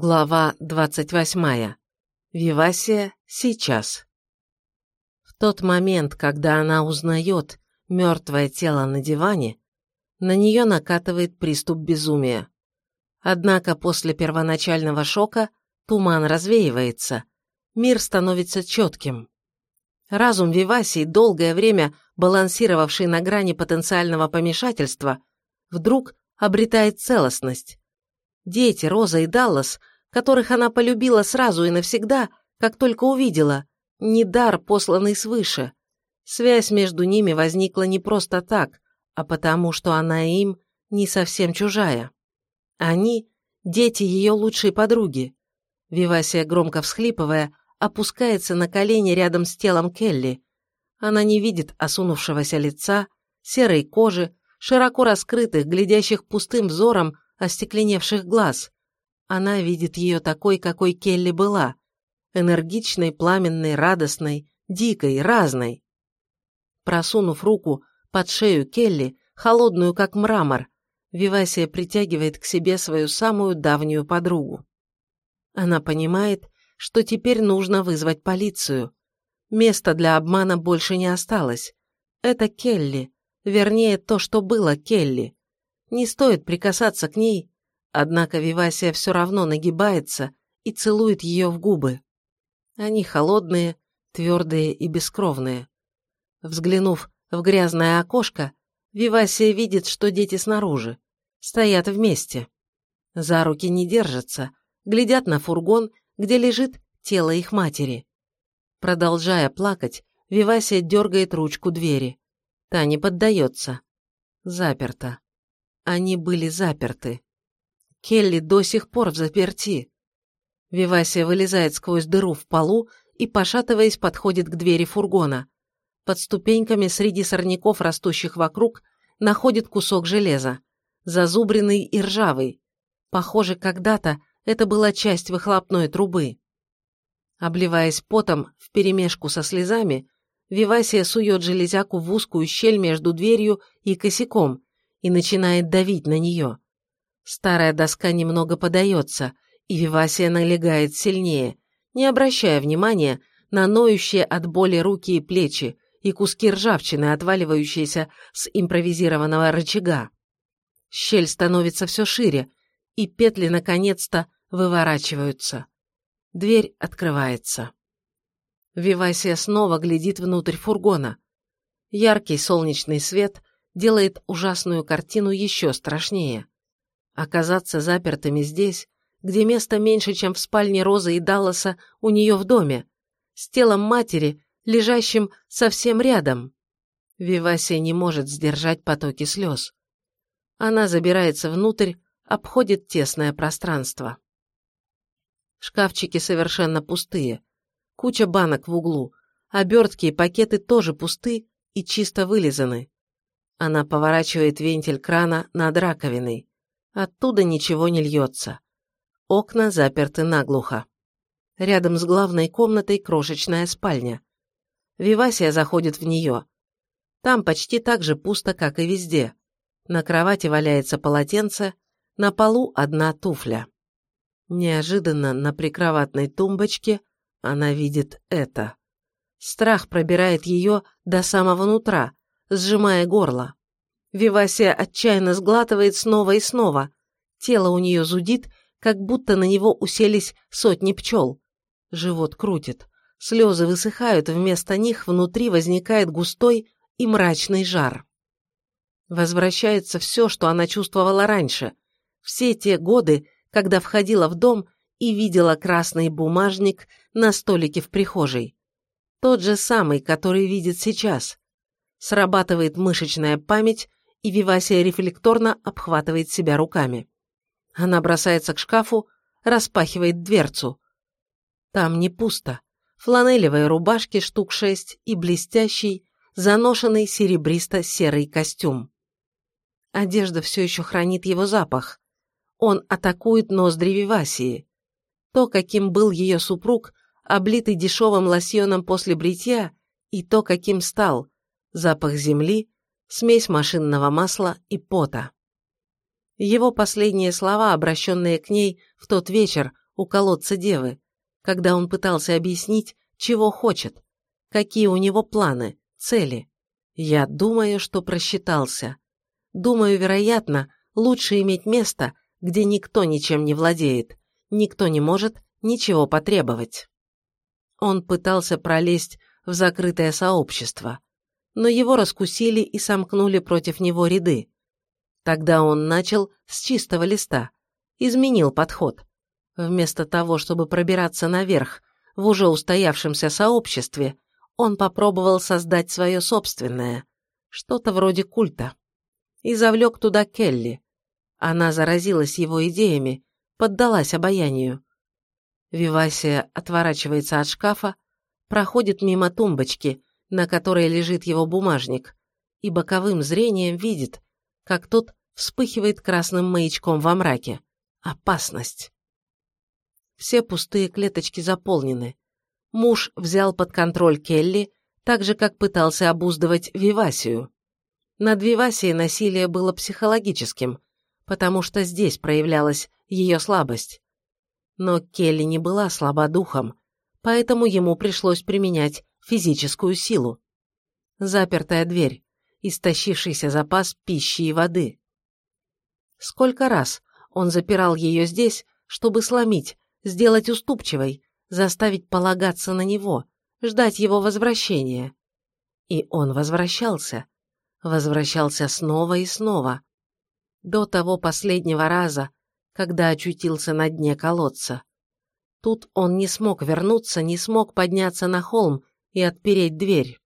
Глава 28. Вивасия сейчас. В тот момент, когда она узнает мертвое тело на диване, на нее накатывает приступ безумия. Однако после первоначального шока туман развеивается, мир становится четким. Разум Вивасии, долгое время балансировавший на грани потенциального помешательства, вдруг обретает целостность. Дети, Роза и Даллас, которых она полюбила сразу и навсегда, как только увидела, не дар, посланный свыше. Связь между ними возникла не просто так, а потому, что она им не совсем чужая. Они – дети ее лучшей подруги. Вивасия, громко всхлипывая, опускается на колени рядом с телом Келли. Она не видит осунувшегося лица, серой кожи, широко раскрытых, глядящих пустым взором остекленевших глаз. Она видит ее такой, какой Келли была. Энергичной, пламенной, радостной, дикой, разной. Просунув руку под шею Келли, холодную как мрамор, Вивасия притягивает к себе свою самую давнюю подругу. Она понимает, что теперь нужно вызвать полицию. Места для обмана больше не осталось. Это Келли, вернее, то, что было Келли. Не стоит прикасаться к ней, однако Вивасия все равно нагибается и целует ее в губы. Они холодные, твердые и бескровные. Взглянув в грязное окошко, Вивасия видит, что дети снаружи. Стоят вместе. За руки не держатся, глядят на фургон, где лежит тело их матери. Продолжая плакать, Вивасия дергает ручку двери. Та не поддается. Заперта. Они были заперты. Келли до сих пор в заперти. Вивасия вылезает сквозь дыру в полу и, пошатываясь, подходит к двери фургона. Под ступеньками среди сорняков, растущих вокруг, находит кусок железа, зазубренный и ржавый. Похоже, когда-то это была часть выхлопной трубы. Обливаясь потом вперемешку со слезами, Вивасия сует железяку в узкую щель между дверью и косяком и начинает давить на нее. Старая доска немного подается, и Вивасия налегает сильнее, не обращая внимания на ноющие от боли руки и плечи и куски ржавчины, отваливающиеся с импровизированного рычага. Щель становится все шире, и петли наконец-то выворачиваются. Дверь открывается. Вивасия снова глядит внутрь фургона. Яркий солнечный свет делает ужасную картину еще страшнее. Оказаться запертыми здесь, где места меньше, чем в спальне Розы и Далласа у нее в доме, с телом матери, лежащим совсем рядом. Вивасия не может сдержать потоки слез. Она забирается внутрь, обходит тесное пространство. Шкафчики совершенно пустые. Куча банок в углу. Обертки и пакеты тоже пусты и чисто вылизаны. Она поворачивает вентиль крана над раковиной. Оттуда ничего не льется. Окна заперты наглухо. Рядом с главной комнатой крошечная спальня. Вивасия заходит в нее. Там почти так же пусто, как и везде. На кровати валяется полотенце, на полу одна туфля. Неожиданно на прикроватной тумбочке она видит это. Страх пробирает ее до самого нутра, сжимая горло. Вивасия отчаянно сглатывает снова и снова. Тело у нее зудит, как будто на него уселись сотни пчел. Живот крутит. Слезы высыхают, вместо них внутри возникает густой и мрачный жар. Возвращается все, что она чувствовала раньше. Все те годы, когда входила в дом и видела красный бумажник на столике в прихожей. Тот же самый, который видит сейчас. Срабатывает мышечная память, и Вивасия рефлекторно обхватывает себя руками. Она бросается к шкафу, распахивает дверцу. Там не пусто. Фланелевые рубашки штук шесть и блестящий, заношенный серебристо-серый костюм. Одежда все еще хранит его запах. Он атакует ноздри Вивасии. То, каким был ее супруг, облитый дешевым лосьоном после бритья, и то, каким стал, запах земли, смесь машинного масла и пота. Его последние слова, обращенные к ней в тот вечер у колодца девы, когда он пытался объяснить, чего хочет, какие у него планы, цели. Я думаю, что просчитался. Думаю, вероятно, лучше иметь место, где никто ничем не владеет, никто не может ничего потребовать. Он пытался пролезть в закрытое сообщество, но его раскусили и сомкнули против него ряды. Тогда он начал с чистого листа, изменил подход. Вместо того, чтобы пробираться наверх в уже устоявшемся сообществе, он попробовал создать свое собственное, что-то вроде культа. И завлек туда Келли. Она заразилась его идеями, поддалась обаянию. Вивасия отворачивается от шкафа, проходит мимо тумбочки, на которой лежит его бумажник, и боковым зрением видит, как тот вспыхивает красным маячком во мраке. Опасность. Все пустые клеточки заполнены. Муж взял под контроль Келли, так же, как пытался обуздывать Вивасию. Над Вивасией насилие было психологическим, потому что здесь проявлялась ее слабость. Но Келли не была слаба духом, поэтому ему пришлось применять физическую силу. Запертая дверь, истощившийся запас пищи и воды. Сколько раз он запирал ее здесь, чтобы сломить, сделать уступчивой, заставить полагаться на него, ждать его возвращения. И он возвращался. Возвращался снова и снова. До того последнего раза, когда очутился на дне колодца. Тут он не смог вернуться, не смог подняться на холм и отпереть дверь.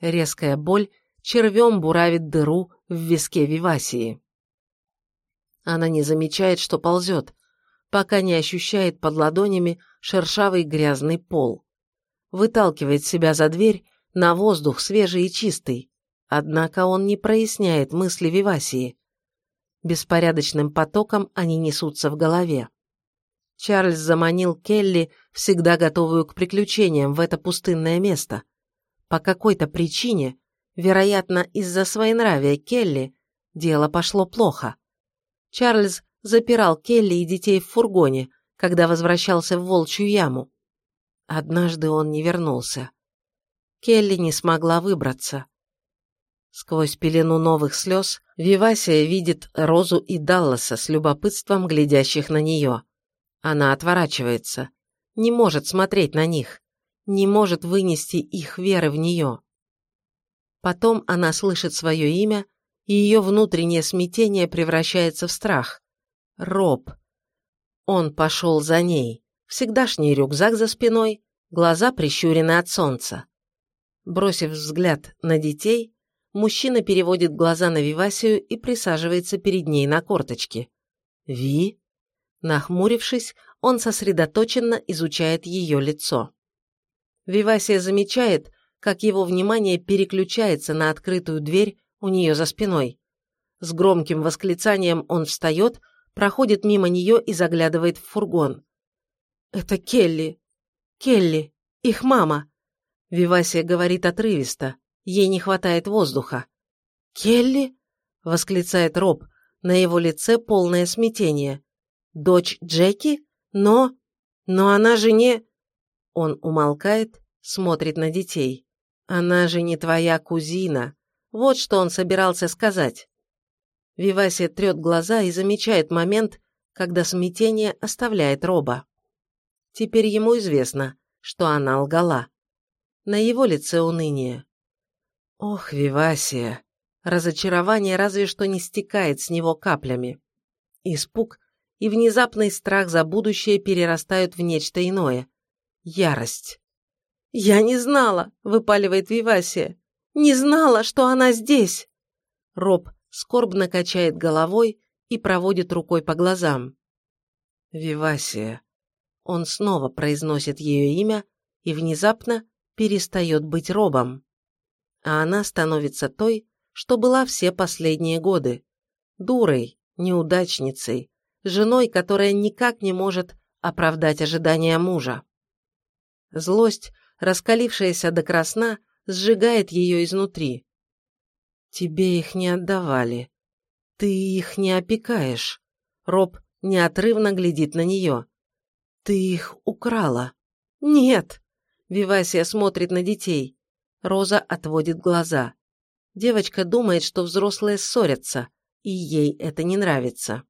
Резкая боль червем буравит дыру в виске Вивасии. Она не замечает, что ползет, пока не ощущает под ладонями шершавый грязный пол. Выталкивает себя за дверь на воздух свежий и чистый, однако он не проясняет мысли Вивасии. Беспорядочным потоком они несутся в голове. Чарльз заманил Келли, всегда готовую к приключениям, в это пустынное место. По какой-то причине, вероятно, из-за своенравия Келли, дело пошло плохо. Чарльз запирал Келли и детей в фургоне, когда возвращался в Волчью яму. Однажды он не вернулся. Келли не смогла выбраться. Сквозь пелену новых слез Вивасия видит Розу и Далласа с любопытством глядящих на нее. Она отворачивается, не может смотреть на них, не может вынести их веры в нее. Потом она слышит свое имя, и ее внутреннее смятение превращается в страх. Роб. Он пошел за ней. Всегдашний рюкзак за спиной, глаза прищурены от солнца. Бросив взгляд на детей, мужчина переводит глаза на Вивасию и присаживается перед ней на корточки. «Ви?» Нахмурившись, он сосредоточенно изучает ее лицо. Вивасия замечает, как его внимание переключается на открытую дверь у нее за спиной. С громким восклицанием он встает, проходит мимо нее и заглядывает в фургон. «Это Келли! Келли! Их мама!» Вивасия говорит отрывисто. Ей не хватает воздуха. «Келли?» — восклицает Роб. На его лице полное смятение. «Дочь Джеки? Но... Но она же не...» Он умолкает, смотрит на детей. «Она же не твоя кузина!» Вот что он собирался сказать. Вивасия трет глаза и замечает момент, когда смятение оставляет Роба. Теперь ему известно, что она лгала. На его лице уныние. Ох, Вивасия! Разочарование разве что не стекает с него каплями. Испуг и внезапный страх за будущее перерастают в нечто иное. Ярость. «Я не знала!» — выпаливает Вивасия. «Не знала, что она здесь!» Роб скорбно качает головой и проводит рукой по глазам. Вивасия. Он снова произносит ее имя и внезапно перестает быть робом. А она становится той, что была все последние годы. Дурой, неудачницей, женой, которая никак не может оправдать ожидания мужа. Злость, раскалившаяся до красна, сжигает ее изнутри. Тебе их не отдавали. Ты их не опекаешь. Роб неотрывно глядит на нее. Ты их украла. Нет. Вивасия смотрит на детей. Роза отводит глаза. Девочка думает, что взрослые ссорятся, и ей это не нравится.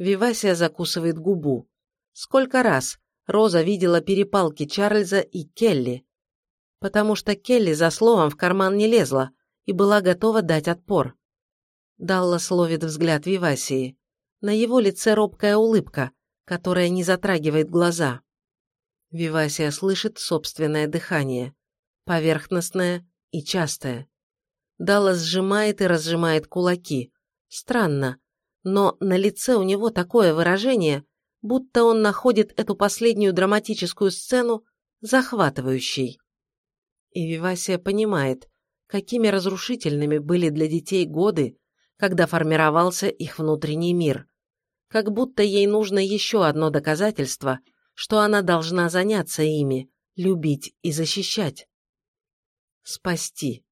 Вивасия закусывает губу. Сколько раз Роза видела перепалки Чарльза и Келли, потому что Келли за словом в карман не лезла и была готова дать отпор. Даллас ловит взгляд Вивасии. На его лице робкая улыбка, которая не затрагивает глаза. Вивасия слышит собственное дыхание, поверхностное и частое. Даллас сжимает и разжимает кулаки. Странно, но на лице у него такое выражение, будто он находит эту последнюю драматическую сцену захватывающей. И Вивасия понимает, какими разрушительными были для детей годы, когда формировался их внутренний мир. Как будто ей нужно еще одно доказательство, что она должна заняться ими, любить и защищать. Спасти.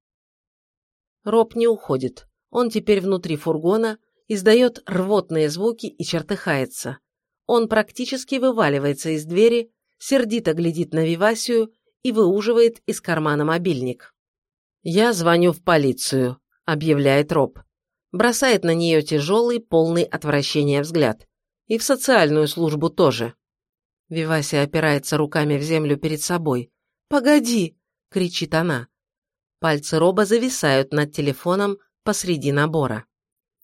Роб не уходит. Он теперь внутри фургона, издает рвотные звуки и чертыхается. Он практически вываливается из двери, сердито глядит на Вивасию и выуживает из кармана мобильник. «Я звоню в полицию», — объявляет Роб. Бросает на нее тяжелый, полный отвращения взгляд. И в социальную службу тоже. Вивасия опирается руками в землю перед собой. «Погоди!» — кричит она. Пальцы Роба зависают над телефоном посреди набора.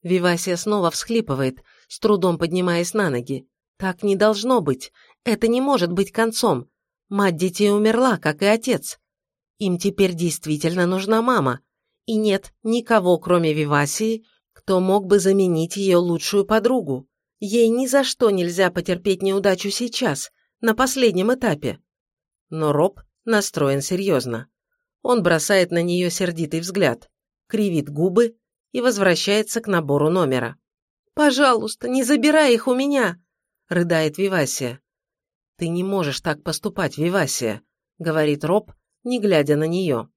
Вивасия снова всхлипывает, с трудом поднимаясь на ноги. Так не должно быть. Это не может быть концом. Мать детей умерла, как и отец. Им теперь действительно нужна мама. И нет никого, кроме Вивасии, кто мог бы заменить ее лучшую подругу. Ей ни за что нельзя потерпеть неудачу сейчас, на последнем этапе. Но Роб настроен серьезно. Он бросает на нее сердитый взгляд, кривит губы и возвращается к набору номера. «Пожалуйста, не забирай их у меня!» – рыдает Вивасия. «Ты не можешь так поступать, Вивасия», – говорит Роб, не глядя на нее.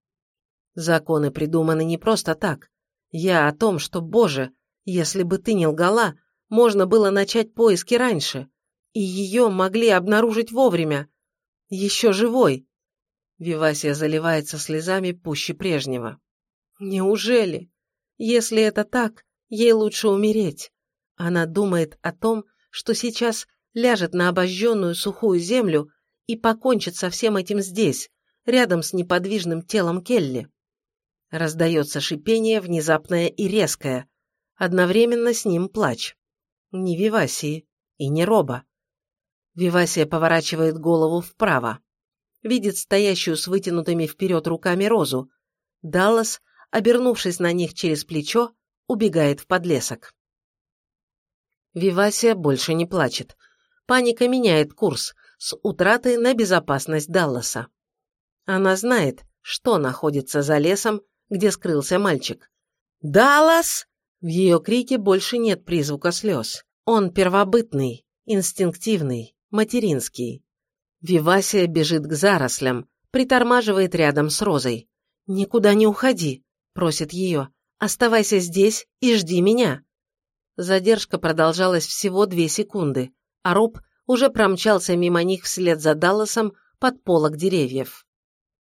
«Законы придуманы не просто так. Я о том, что, Боже, если бы ты не лгала, можно было начать поиски раньше, и ее могли обнаружить вовремя. Еще живой. Вивасия заливается слезами пуще прежнего. Неужели? Если это так, ей лучше умереть. Она думает о том, что сейчас ляжет на обожженную сухую землю и покончит со всем этим здесь, рядом с неподвижным телом Келли. Раздается шипение, внезапное и резкое. Одновременно с ним плач. Не Вивасии и не Роба. Вивасия поворачивает голову вправо видит стоящую с вытянутыми вперед руками Розу. Даллас, обернувшись на них через плечо, убегает в подлесок. Вивасия больше не плачет. Паника меняет курс с утраты на безопасность Далласа. Она знает, что находится за лесом, где скрылся мальчик. «Даллас!» В ее крике больше нет призвука слез. Он первобытный, инстинктивный, материнский. Вивасия бежит к зарослям, притормаживает рядом с Розой. «Никуда не уходи», – просит ее. «Оставайся здесь и жди меня». Задержка продолжалась всего две секунды, а Роб уже промчался мимо них вслед за Далласом под полок деревьев.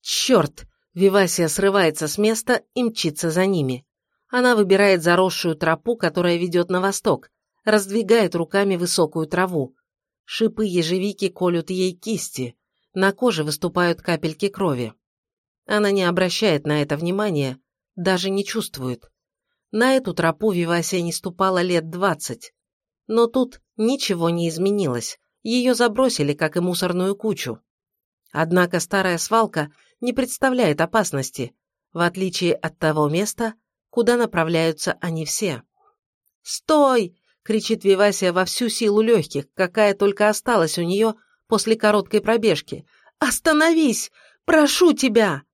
«Черт!» – Вивасия срывается с места и мчится за ними. Она выбирает заросшую тропу, которая ведет на восток, раздвигает руками высокую траву. Шипы ежевики колют ей кисти, на коже выступают капельки крови. Она не обращает на это внимания, даже не чувствует. На эту тропу Вивасия не ступала лет двадцать. Но тут ничего не изменилось, ее забросили, как и мусорную кучу. Однако старая свалка не представляет опасности, в отличие от того места, куда направляются они все. «Стой!» кричит Вивасия во всю силу легких, какая только осталась у нее после короткой пробежки. «Остановись! Прошу тебя!»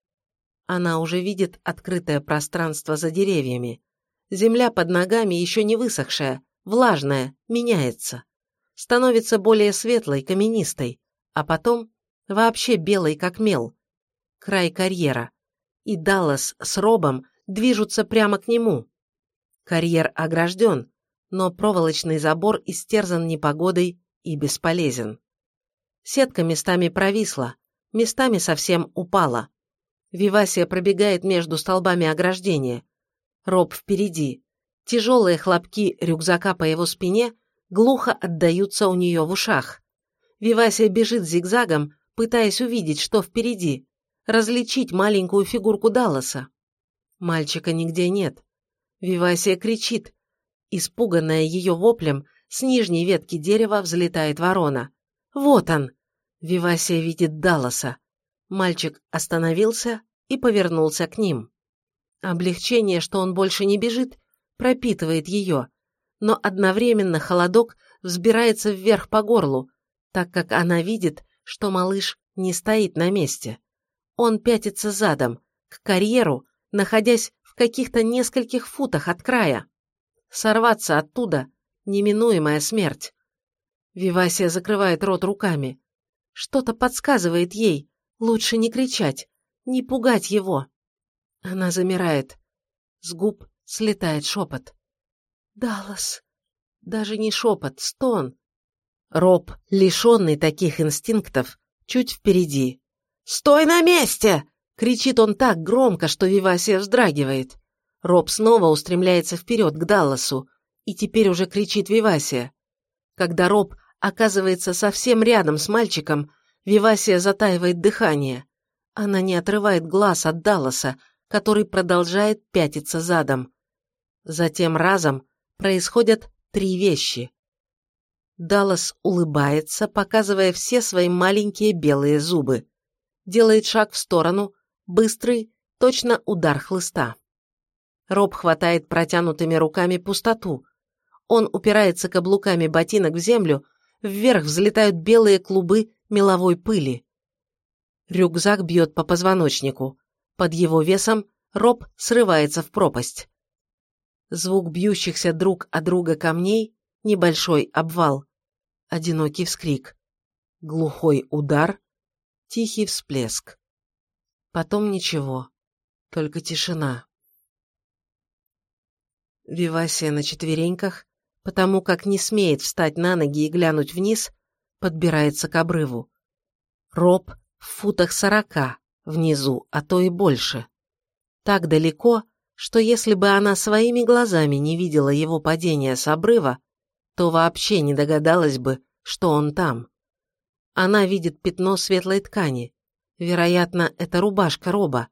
Она уже видит открытое пространство за деревьями. Земля под ногами еще не высохшая, влажная, меняется. Становится более светлой, каменистой, а потом вообще белой, как мел. Край карьера. И Даллас с Робом движутся прямо к нему. Карьер огражден, но проволочный забор истерзан непогодой и бесполезен. Сетка местами провисла, местами совсем упала. Вивасия пробегает между столбами ограждения. Роб впереди. Тяжелые хлопки рюкзака по его спине глухо отдаются у нее в ушах. Вивасия бежит зигзагом, пытаясь увидеть, что впереди, различить маленькую фигурку Далласа. Мальчика нигде нет. Вивасия кричит. Испуганная ее воплем, с нижней ветки дерева взлетает ворона. «Вот он!» Вивасия видит Далласа. Мальчик остановился и повернулся к ним. Облегчение, что он больше не бежит, пропитывает ее, но одновременно холодок взбирается вверх по горлу, так как она видит, что малыш не стоит на месте. Он пятится задом, к карьеру, находясь в каких-то нескольких футах от края. Сорваться оттуда – неминуемая смерть. Вивасия закрывает рот руками. Что-то подсказывает ей, лучше не кричать, не пугать его. Она замирает. С губ слетает шепот. «Даллас!» Даже не шепот, стон. Роб, лишенный таких инстинктов, чуть впереди. «Стой на месте!» — кричит он так громко, что Вивасия вздрагивает. Роб снова устремляется вперед к Далласу, и теперь уже кричит Вивасия. Когда Роб оказывается совсем рядом с мальчиком, Вивасия затаивает дыхание. Она не отрывает глаз от Далласа, который продолжает пятиться задом. Затем разом происходят три вещи. Даллас улыбается, показывая все свои маленькие белые зубы. Делает шаг в сторону, быстрый, точно удар хлыста. Роб хватает протянутыми руками пустоту. Он упирается каблуками ботинок в землю, вверх взлетают белые клубы меловой пыли. Рюкзак бьет по позвоночнику. Под его весом Роб срывается в пропасть. Звук бьющихся друг о друга камней, небольшой обвал, одинокий вскрик, глухой удар, тихий всплеск. Потом ничего, только тишина. Вивасия на четвереньках, потому как не смеет встать на ноги и глянуть вниз, подбирается к обрыву. Роб в футах сорока внизу, а то и больше. Так далеко, что если бы она своими глазами не видела его падения с обрыва, то вообще не догадалась бы, что он там. Она видит пятно светлой ткани, вероятно, это рубашка Роба,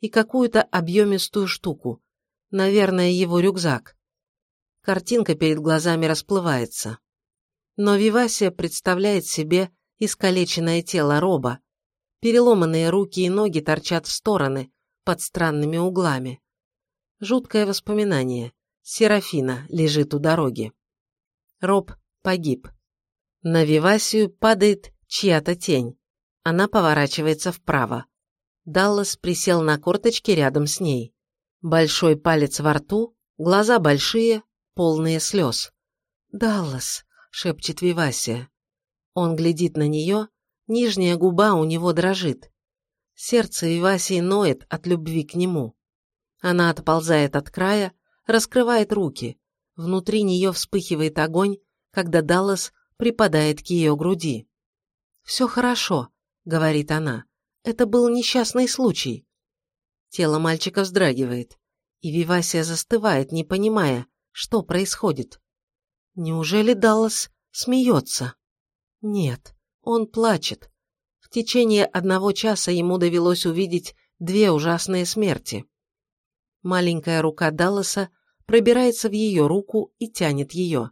и какую-то объемистую штуку, наверное, его рюкзак. Картинка перед глазами расплывается. Но Вивасия представляет себе искалеченное тело Роба. Переломанные руки и ноги торчат в стороны, под странными углами. Жуткое воспоминание. Серафина лежит у дороги. Роб погиб. На Вивасию падает чья-то тень. Она поворачивается вправо. Даллас присел на корточки рядом с ней. Большой палец во рту, глаза большие, полные слез. «Даллас», — шепчет Вивасия. Он глядит на нее, нижняя губа у него дрожит. Сердце Вивасии ноет от любви к нему. Она отползает от края, раскрывает руки. Внутри нее вспыхивает огонь, когда Даллас припадает к ее груди. «Все хорошо», — говорит она. «Это был несчастный случай». Тело мальчика вздрагивает, и Вивасия застывает, не понимая, что происходит. Неужели Даллас смеется? Нет, он плачет. В течение одного часа ему довелось увидеть две ужасные смерти. Маленькая рука Далласа пробирается в ее руку и тянет ее.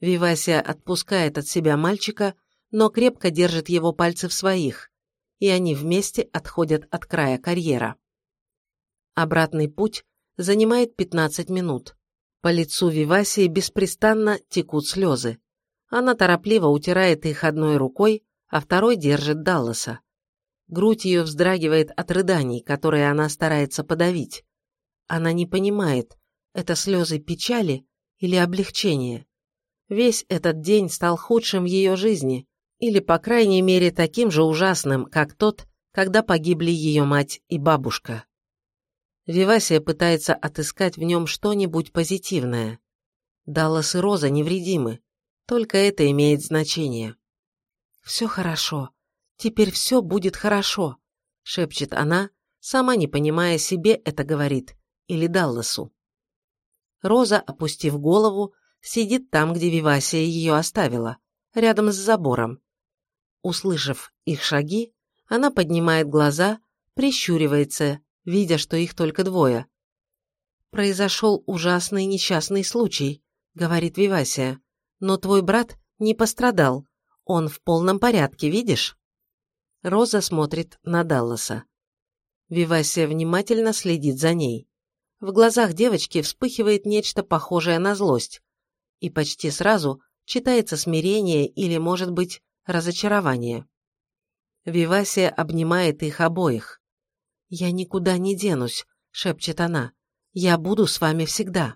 Вивасия отпускает от себя мальчика, но крепко держит его пальцы в своих, и они вместе отходят от края карьера. Обратный путь занимает 15 минут. По лицу Вивасии беспрестанно текут слезы. Она торопливо утирает их одной рукой, а второй держит Далласа. Грудь ее вздрагивает от рыданий, которые она старается подавить. Она не понимает, это слезы печали или облегчения. Весь этот день стал худшим в ее жизни, или, по крайней мере, таким же ужасным, как тот, когда погибли ее мать и бабушка. Вивасия пытается отыскать в нем что-нибудь позитивное. Даллас и Роза невредимы, только это имеет значение. «Все хорошо. Теперь все будет хорошо», — шепчет она, сама не понимая себе это говорит, или Далласу. Роза, опустив голову, сидит там, где Вивасия ее оставила, рядом с забором. Услышав их шаги, она поднимает глаза, прищуривается, видя, что их только двое. «Произошел ужасный несчастный случай», — говорит Вивасия, «но твой брат не пострадал. Он в полном порядке, видишь?» Роза смотрит на Далласа. Вивасия внимательно следит за ней. В глазах девочки вспыхивает нечто похожее на злость. И почти сразу читается смирение или, может быть, разочарование. Вивасия обнимает их обоих. «Я никуда не денусь», — шепчет она. «Я буду с вами всегда».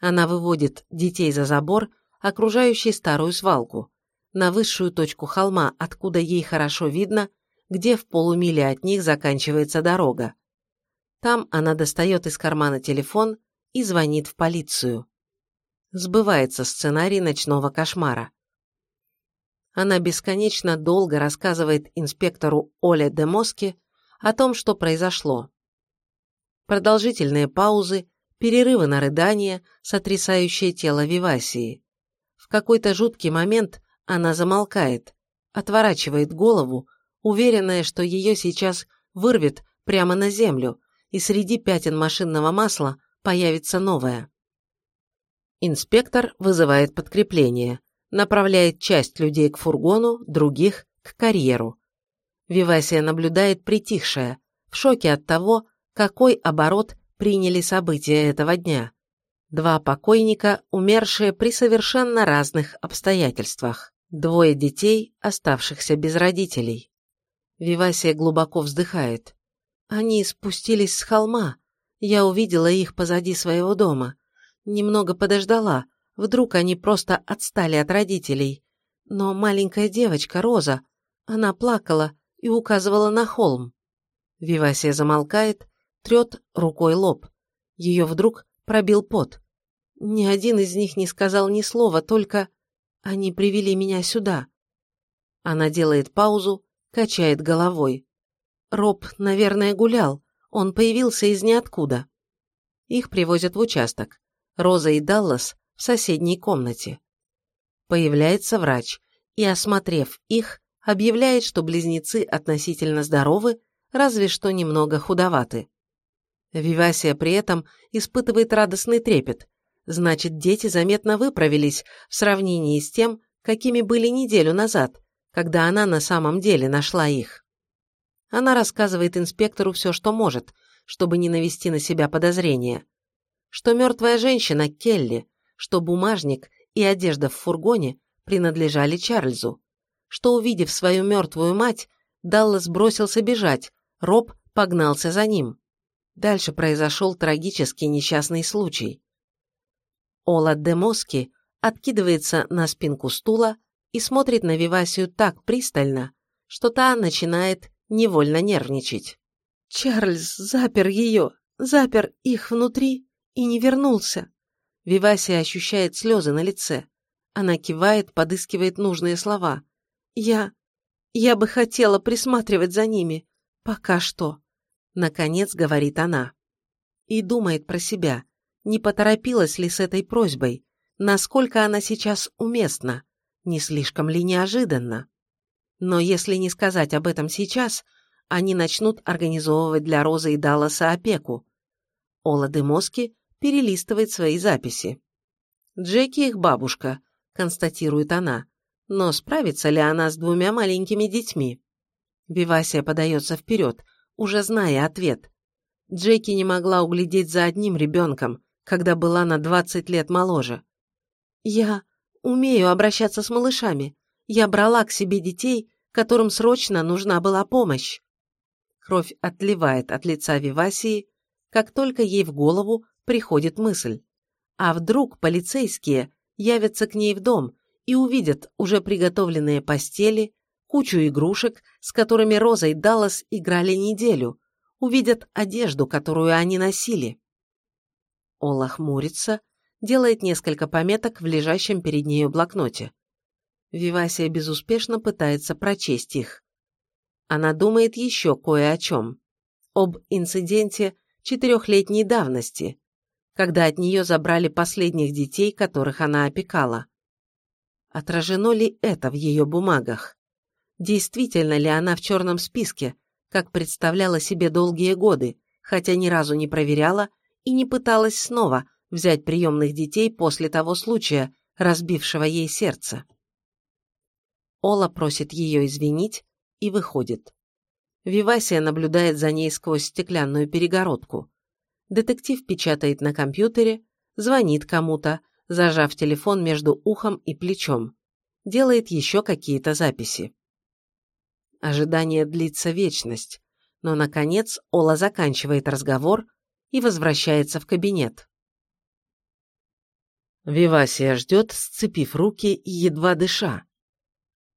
Она выводит детей за забор, окружающий старую свалку на высшую точку холма, откуда ей хорошо видно, где в полумиле от них заканчивается дорога. Там она достает из кармана телефон и звонит в полицию. Сбывается сценарий ночного кошмара. Она бесконечно долго рассказывает инспектору Оле де Моске о том, что произошло. Продолжительные паузы, перерывы на рыдание, сотрясающее тело Вивасии. В какой-то жуткий момент она замолкает, отворачивает голову, уверенная, что ее сейчас вырвет прямо на землю, и среди пятен машинного масла появится новое. Инспектор вызывает подкрепление, направляет часть людей к фургону, других – к карьеру. Вивасия наблюдает притихшая, в шоке от того, какой оборот приняли события этого дня. Два покойника, умершие при совершенно разных обстоятельствах. Двое детей, оставшихся без родителей. Вивасия глубоко вздыхает. Они спустились с холма. Я увидела их позади своего дома. Немного подождала. Вдруг они просто отстали от родителей. Но маленькая девочка, Роза, она плакала и указывала на холм. Вивасия замолкает, трет рукой лоб. Ее вдруг пробил пот. Ни один из них не сказал ни слова, только они привели меня сюда. Она делает паузу, качает головой. Роб, наверное, гулял. Он появился из ниоткуда. Их привозят в участок. Роза и Даллас в соседней комнате. Появляется врач и, осмотрев их, объявляет, что близнецы относительно здоровы, разве что немного худоваты. Вивасия при этом испытывает радостный трепет, Значит, дети заметно выправились в сравнении с тем, какими были неделю назад, когда она на самом деле нашла их. Она рассказывает инспектору все, что может, чтобы не навести на себя подозрения. Что мертвая женщина Келли, что бумажник и одежда в фургоне принадлежали Чарльзу. Что, увидев свою мертвую мать, Даллас бросился бежать, Роб погнался за ним. Дальше произошел трагический несчастный случай. Ола де Моски откидывается на спинку стула и смотрит на Вивасию так пристально, что та начинает невольно нервничать. Чарльз запер ее, запер их внутри и не вернулся. Вивасия ощущает слезы на лице. Она кивает, подыскивает нужные слова. «Я... я бы хотела присматривать за ними. Пока что», — наконец говорит она. И думает про себя не поторопилась ли с этой просьбой, насколько она сейчас уместна, не слишком ли неожиданно. Но если не сказать об этом сейчас, они начнут организовывать для Розы и Далласа опеку. Ола де Моски перелистывает свои записи. «Джеки их бабушка», — констатирует она. «Но справится ли она с двумя маленькими детьми?» Вивасия подается вперед, уже зная ответ. Джеки не могла углядеть за одним ребенком, когда была на 20 лет моложе. Я умею обращаться с малышами. Я брала к себе детей, которым срочно нужна была помощь. Кровь отливает от лица Вивасии, как только ей в голову приходит мысль. А вдруг полицейские явятся к ней в дом и увидят уже приготовленные постели, кучу игрушек, с которыми Роза и Даллас играли неделю, увидят одежду, которую они носили. Ола хмурится, делает несколько пометок в лежащем перед нею блокноте. Вивасия безуспешно пытается прочесть их. Она думает еще кое о чем. Об инциденте четырехлетней давности, когда от нее забрали последних детей, которых она опекала. Отражено ли это в ее бумагах? Действительно ли она в черном списке, как представляла себе долгие годы, хотя ни разу не проверяла и не пыталась снова взять приемных детей после того случая, разбившего ей сердце? Ола просит ее извинить и выходит. Вивасия наблюдает за ней сквозь стеклянную перегородку. Детектив печатает на компьютере, звонит кому-то, зажав телефон между ухом и плечом. Делает еще какие-то записи. Ожидание длится вечность, но, наконец, Ола заканчивает разговор и возвращается в кабинет. Вивасия ждет, сцепив руки и едва дыша.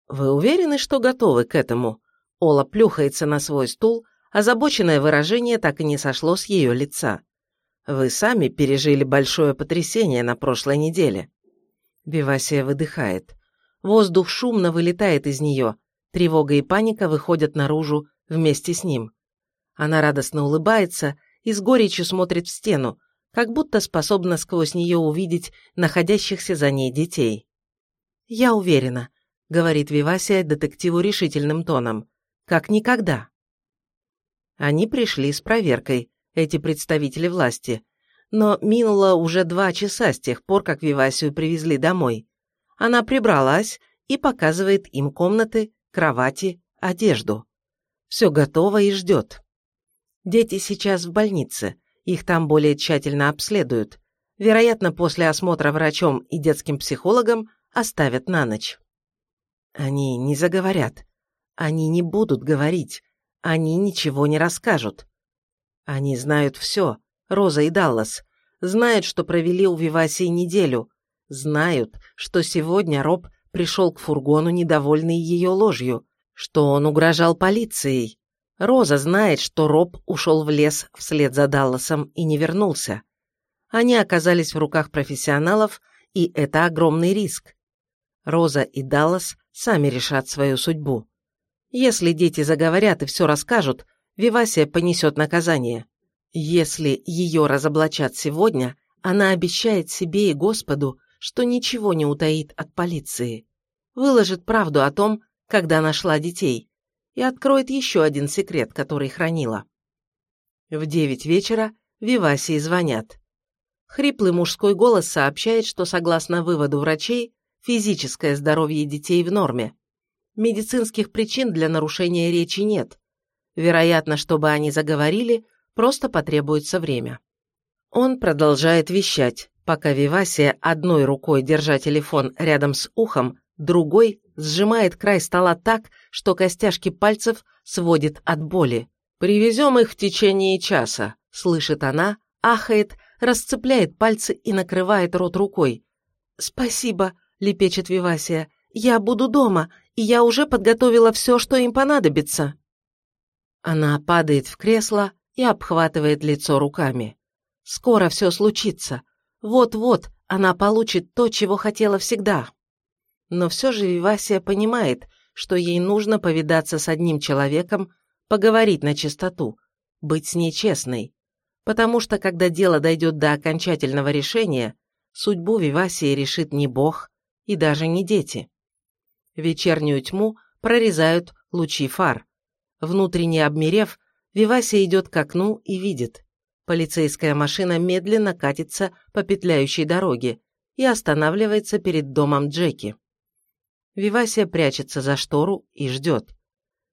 «Вы уверены, что готовы к этому?» Ола плюхается на свой стул, озабоченное выражение так и не сошло с ее лица. «Вы сами пережили большое потрясение на прошлой неделе». Вивасия выдыхает. Воздух шумно вылетает из нее. Тревога и паника выходят наружу вместе с ним. Она радостно улыбается и с горечью смотрит в стену, как будто способна сквозь нее увидеть находящихся за ней детей. «Я уверена», — говорит Вивасия детективу решительным тоном как никогда. Они пришли с проверкой, эти представители власти, но минуло уже два часа с тех пор, как Вивасию привезли домой. Она прибралась и показывает им комнаты, кровати, одежду. Все готово и ждет. Дети сейчас в больнице, их там более тщательно обследуют. Вероятно, после осмотра врачом и детским психологом оставят на ночь. Они не заговорят, они не будут говорить, они ничего не расскажут. Они знают все, Роза и Даллас, знают, что провели у Вивасии неделю, знают, что сегодня Роб пришел к фургону, недовольный ее ложью, что он угрожал полицией. Роза знает, что Роб ушел в лес вслед за Далласом и не вернулся. Они оказались в руках профессионалов, и это огромный риск. Роза и Даллас сами решат свою судьбу. Если дети заговорят и все расскажут, Вивасия понесет наказание. Если ее разоблачат сегодня, она обещает себе и Господу, что ничего не утаит от полиции. Выложит правду о том, когда нашла детей, и откроет еще один секрет, который хранила. В девять вечера Вивасии звонят. Хриплый мужской голос сообщает, что согласно выводу врачей, физическое здоровье детей в норме. Медицинских причин для нарушения речи нет. Вероятно, чтобы они заговорили, просто потребуется время. Он продолжает вещать, пока Вивасия одной рукой, держа телефон рядом с ухом, другой сжимает край стола так, что костяшки пальцев сводит от боли. «Привезем их в течение часа», — слышит она, ахает, расцепляет пальцы и накрывает рот рукой. «Спасибо», — лепечет Вивасия, — «я буду дома, и я уже подготовила все, что им понадобится». Она падает в кресло и обхватывает лицо руками. Скоро все случится. Вот-вот она получит то, чего хотела всегда. Но все же Вивасия понимает, что ей нужно повидаться с одним человеком, поговорить на чистоту, быть с ней честной. Потому что, когда дело дойдет до окончательного решения, судьбу Вивасии решит не Бог и даже не дети. Вечернюю тьму прорезают лучи фар. Внутренне обмерев, Вивасия идет к окну и видит. Полицейская машина медленно катится по петляющей дороге и останавливается перед домом Джеки. Вивасия прячется за штору и ждет.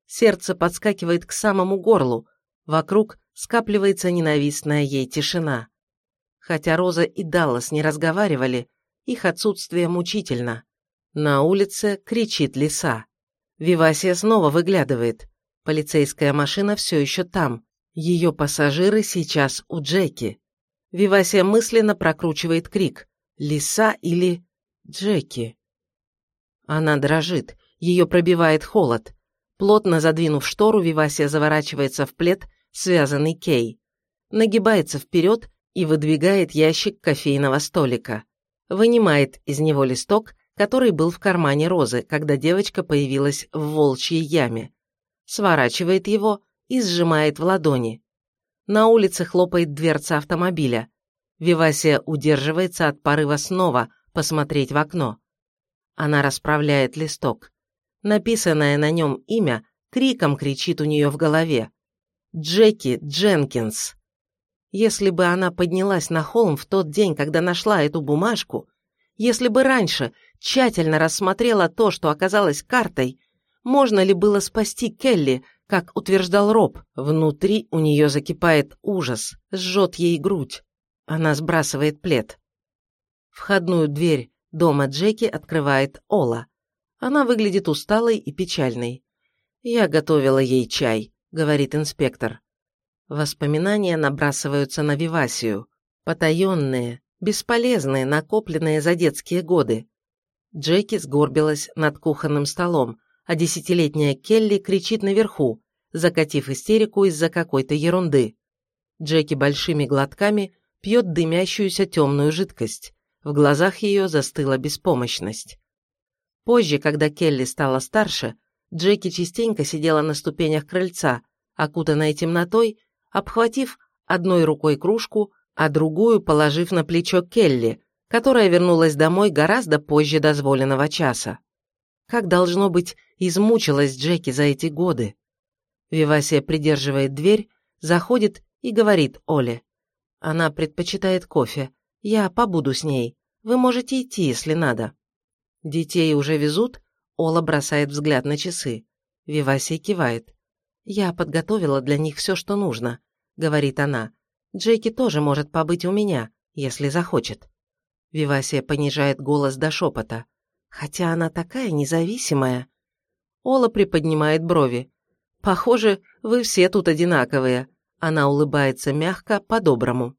Сердце подскакивает к самому горлу, вокруг скапливается ненавистная ей тишина. Хотя Роза и Даллас не разговаривали, их отсутствие мучительно. На улице кричит лиса. Вивасия снова выглядывает. Полицейская машина все еще там. Ее пассажиры сейчас у Джеки. Вивасия мысленно прокручивает крик. Лиса или Джеки? Она дрожит. Ее пробивает холод. Плотно задвинув штору, Вивасия заворачивается в плед, связанный Кей. Нагибается вперед и выдвигает ящик кофейного столика. Вынимает из него листок который был в кармане Розы, когда девочка появилась в волчьей яме. Сворачивает его и сжимает в ладони. На улице хлопает дверца автомобиля. Вивасия удерживается от порыва снова посмотреть в окно. Она расправляет листок. Написанное на нем имя криком кричит у нее в голове. Джеки Дженкинс. Если бы она поднялась на холм в тот день, когда нашла эту бумажку, если бы раньше тщательно рассмотрела то, что оказалось картой, можно ли было спасти Келли, как утверждал Роб, внутри у нее закипает ужас, сжет ей грудь. Она сбрасывает плед. Входную дверь дома Джеки открывает Ола. Она выглядит усталой и печальной. «Я готовила ей чай», — говорит инспектор. Воспоминания набрасываются на Вивасию. Потаенные, бесполезные, накопленные за детские годы. Джеки сгорбилась над кухонным столом, а десятилетняя Келли кричит наверху, закатив истерику из-за какой-то ерунды. Джеки большими глотками пьет дымящуюся темную жидкость. В глазах ее застыла беспомощность. Позже, когда Келли стала старше, Джеки частенько сидела на ступенях крыльца, окутанная темнотой, обхватив одной рукой кружку, а другую положив на плечо Келли, которая вернулась домой гораздо позже дозволенного часа. Как должно быть, измучилась Джеки за эти годы. Вивасия придерживает дверь, заходит и говорит Оле. Она предпочитает кофе. Я побуду с ней. Вы можете идти, если надо. Детей уже везут? Ола бросает взгляд на часы. Вивасия кивает. Я подготовила для них все, что нужно, говорит она. Джеки тоже может побыть у меня, если захочет. Вивасия понижает голос до шепота. Хотя она такая независимая. Ола приподнимает брови. «Похоже, вы все тут одинаковые». Она улыбается мягко, по-доброму.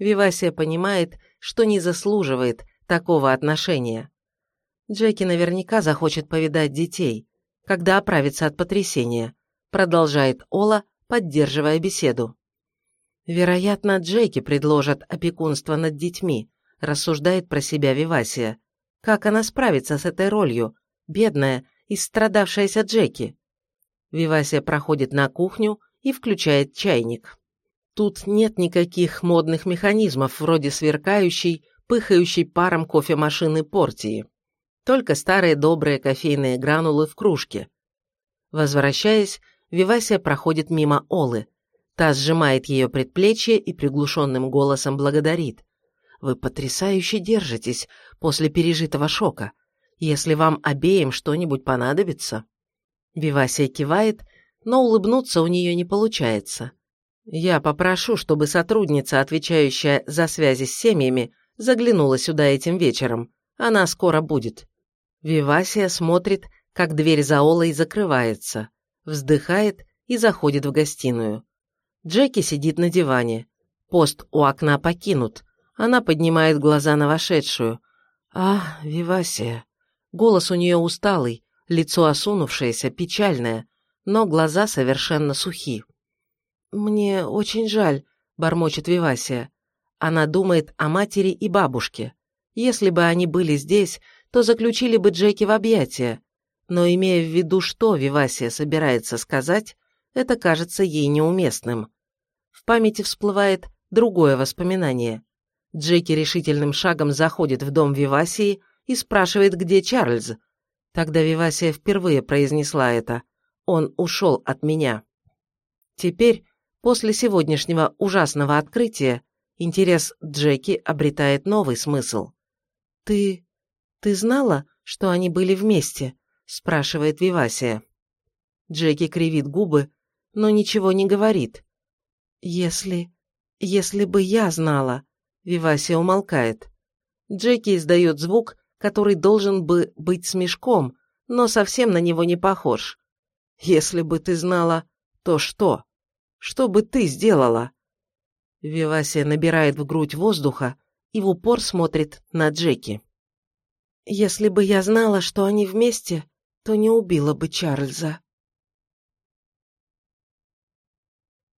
Вивасия понимает, что не заслуживает такого отношения. Джеки наверняка захочет повидать детей, когда оправится от потрясения, продолжает Ола, поддерживая беседу. Вероятно, Джеки предложат опекунство над детьми, рассуждает про себя Вивасия. Как она справится с этой ролью, бедная и страдавшаяся Джеки? Вивасия проходит на кухню и включает чайник. Тут нет никаких модных механизмов, вроде сверкающей, пыхающей паром кофемашины Портии. Только старые добрые кофейные гранулы в кружке. Возвращаясь, Вивасия проходит мимо Олы. Та сжимает ее предплечье и приглушенным голосом благодарит. «Вы потрясающе держитесь после пережитого шока. Если вам обеим что-нибудь понадобится...» Вивасия кивает, но улыбнуться у нее не получается. «Я попрошу, чтобы сотрудница, отвечающая за связи с семьями, заглянула сюда этим вечером. Она скоро будет». Вивасия смотрит, как дверь за Олой закрывается, вздыхает и заходит в гостиную. Джеки сидит на диване. Пост у окна покинут. Она поднимает глаза на вошедшую. «А, Вивасия». Голос у нее усталый, лицо осунувшееся, печальное, но глаза совершенно сухи. «Мне очень жаль», — бормочет Вивасия. Она думает о матери и бабушке. Если бы они были здесь, то заключили бы Джеки в объятия. Но имея в виду, что Вивасия собирается сказать, это кажется ей неуместным. В памяти всплывает другое воспоминание. Джеки решительным шагом заходит в дом Вивасии и спрашивает, где Чарльз. Тогда Вивасия впервые произнесла это. «Он ушел от меня». Теперь, после сегодняшнего ужасного открытия, интерес Джеки обретает новый смысл. «Ты... ты знала, что они были вместе?» – спрашивает Вивасия. Джеки кривит губы, но ничего не говорит. «Если... если бы я знала...» Вивасия умолкает. Джеки издает звук, который должен бы быть смешком, но совсем на него не похож. «Если бы ты знала, то что? Что бы ты сделала?» Вивасия набирает в грудь воздуха и в упор смотрит на Джеки. «Если бы я знала, что они вместе, то не убила бы Чарльза»,